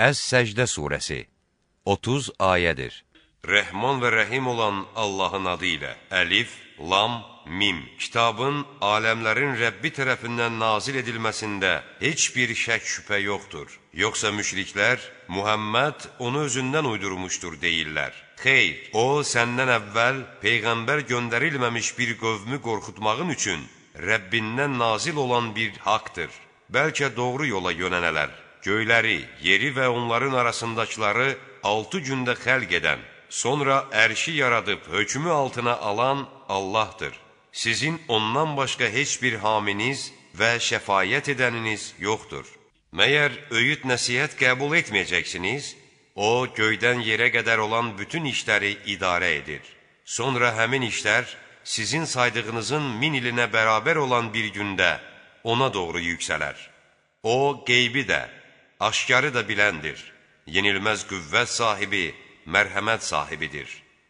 Əz-Səcdə surəsi 30 ayədir. Rəhman və Rəhim olan Allahın adı ilə Əlif, Lam, Mim Kitabın aləmlərin Rəbbi tərəfindən nazil edilməsində heç bir şək şübhə yoxdur. Yoxsa müşriklər Muhammed onu özündən uydurmuşdur deyirlər. Xeyr, o səndən əvvəl Peyğəmbər göndərilməmiş bir qövmü qorxutmağın üçün Rəbbindən nazil olan bir haqdır. Bəlkə doğru yola yönənələr. Göyləri, yeri və onların arasındakıları altı gündə xəlq edən, sonra ərşi yaradıb hökmü altına alan Allahdır. Sizin ondan başqa heç bir haminiz və şəfayət edəniniz yoxdur. Məyər öyüd nəsihət qəbul etməyəcəksiniz? O, göydən yerə qədər olan bütün işləri idarə edir. Sonra həmin işlər sizin saydığınızın min ilinə bərabər olan bir gündə ona doğru yüksələr. O, qeybi də, aşkarı da biləndir. Yenilməz qüvvət sahibi, mərhəmət sahibidir.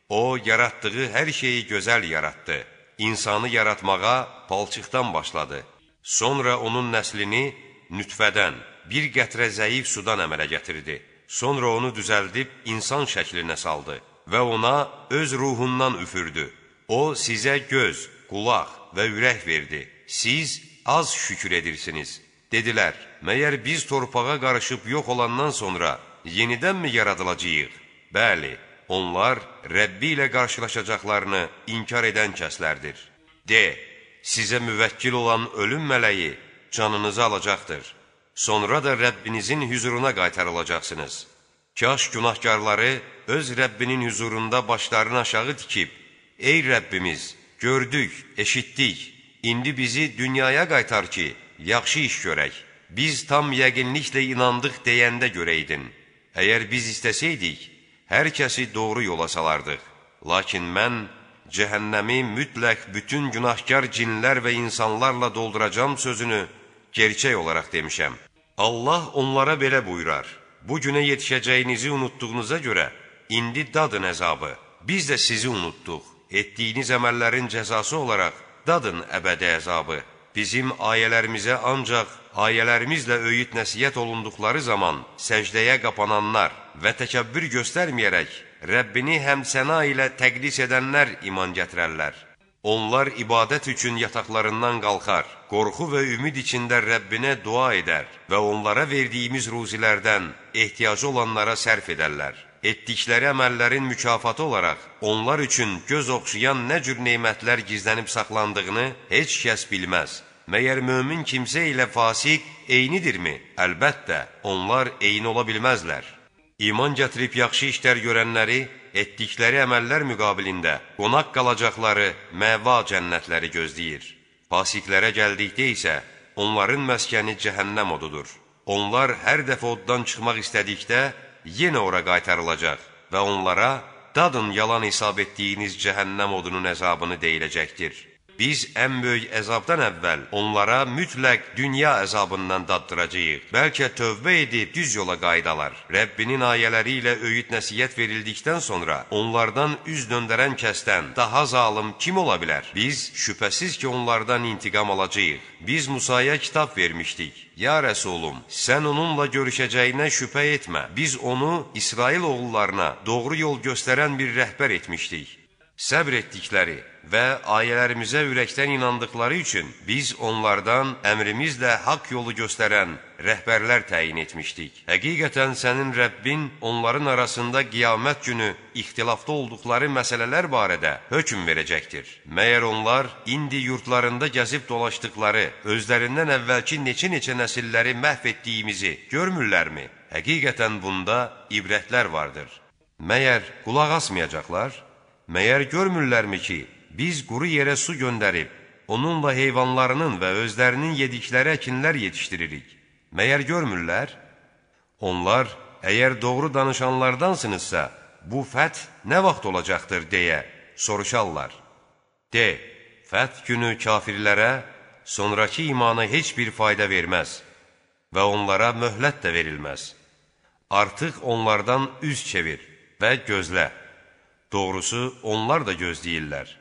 O, yaratdığı hər şeyi gözəl yaratdı insanı yaratmağa palçıqdan başladı. Sonra onun nəslini nütfədən, bir qətrə zəif sudan əmələ gətirdi. Sonra onu düzəldib insan şəklinə saldı və ona öz ruhundan üfürdü. O, sizə göz, qulaq və ürək verdi. Siz az şükür edirsiniz. Dedilər, məyər biz torpağa qarışıb yox olandan sonra yenidənmi yaradılacağıq? Bəli, Onlar Rəbbi ilə qarşılaşacaqlarını inkar edən kəslərdir. De, sizə müvəkkil olan ölüm mələyi canınızı alacaqdır. Sonra da Rəbbinizin hüzuruna qaytarılacaqsınız. Kaş günahkarları öz Rəbbinin hüzurunda başlarını aşağı tikib, Ey Rəbbimiz, gördük, eşitdik, indi bizi dünyaya qaytar ki, yaxşı iş görək. Biz tam yəqinliklə inandıq deyəndə görəydin. Əgər biz istəsəydik, hər kəsi doğru yola salardıq. Lakin mən cəhənnəmi mütləq bütün günahkar cinlər və insanlarla dolduracam sözünü gerçək olaraq demişəm. Allah onlara belə buyurar, bu günə yetişəcəyinizi unutduğunuza görə, indi dadın əzabı, biz də sizi unutduq, etdiyiniz əməllərin cəzası olaraq dadın əbədi əzabı. Bizim ayələrimizə ancaq ayələrimizlə öyüd nəsiyyət olunduqları zaman səcdəyə qapananlar və təkəbbür göstərməyərək Rəbbini həmsəna ilə təqdis edənlər iman gətirərlər. Onlar ibadət üçün yataqlarından qalxar, qorxu və ümid içində Rəbbinə dua edər və onlara verdiyimiz ruzilərdən ehtiyacı olanlara sərf edərlər. Etdikləri əməllərin mükafatı olaraq onlar üçün göz oxşayan nə cür neymətlər gizlənib saxlandığını heç kəs bilməz. Məyər mömin kimsə ilə fasiq eynidirmi? Əlbəttə, onlar eyni ola bilməzlər. İman gətirib yaxşı işlər görənləri etdikləri əməllər müqabilində qonaq qalacaqları məva cənnətləri gözləyir. Fasiqlərə gəldikdə isə onların məskəni cəhənnəm odudur. Onlar hər dəfə oddan çıxmaq istədikdə yenə ora qaytarılacaq və onlara dadın yalan hesab etdiyiniz cəhənnəm odunun əzabını deyiləcəkdir. Biz ən böyük əzabdan əvvəl onlara mütləq dünya əzabından daddıracağıq. Bəlkə tövbə edib düz yola qaydalar. Rəbbinin ayələri ilə öyüd nəsiyyət verildikdən sonra onlardan üz döndərən kəsdən daha zalım kim ola bilər? Biz şübhəsiz ki, onlardan intiqam alacağıq. Biz Musaya kitab vermişdik. Ya Rəsulum, sən onunla görüşəcəyinə şübhə etmə. Biz onu İsrail oğullarına doğru yol göstərən bir rəhbər etmişdik. Səbr etdikləri və ayələrimizə ürəkdən inandıqları üçün biz onlardan əmrimizlə haqq yolu göstərən rəhbərlər təyin etmişdik. Həqiqətən sənin Rəbbin onların arasında qiyamət günü ixtilafda olduqları məsələlər barədə hökm verəcəkdir. Məyər onlar indi yurtlarında gəzib dolaşdıqları, özlərindən əvvəlki neçə-neçə nəsilləri məhv etdiyimizi görmürlərmi? Həqiqətən bunda ibrətlər vardır. Məyər qulaq asmayacaqlar? Məyər görmürlərmi ki, biz quru yerə su göndərib, onunla heyvanlarının və özlərinin yedikləri əkinlər yetişdiririk. Məyər görmürlər? Onlar, əgər doğru danışanlardansınızsa, bu fəth nə vaxt olacaqdır, deyə soruşarlar. De, fəth günü kafirlərə sonraki imanı heç bir fayda verməz və onlara möhlət də verilməz. Artıq onlardan üz çevir və gözlə. Doğrusu onlar da gözləyirlər.